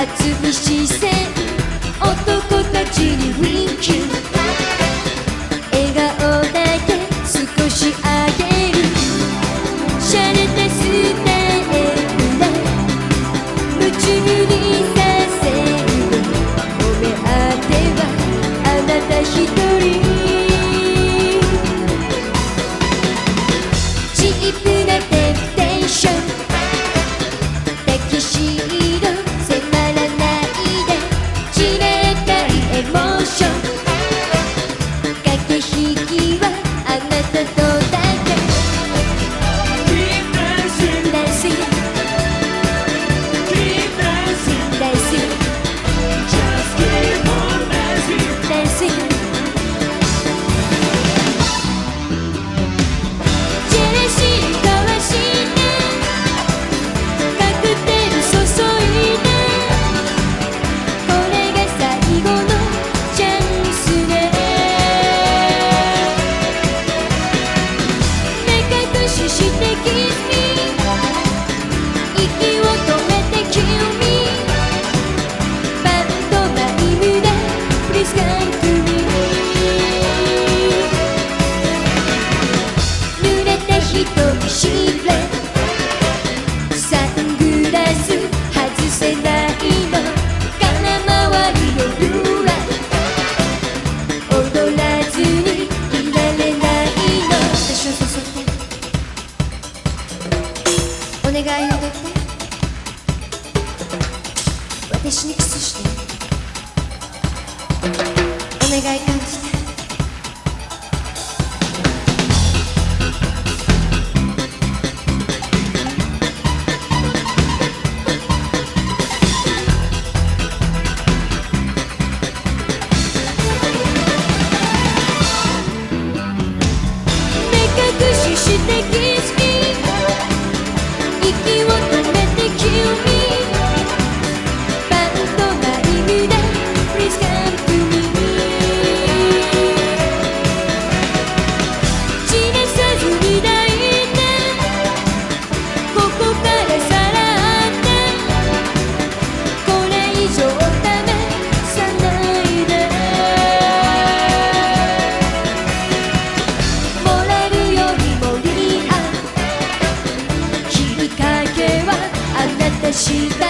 厚い視線私にキスして。お願いかした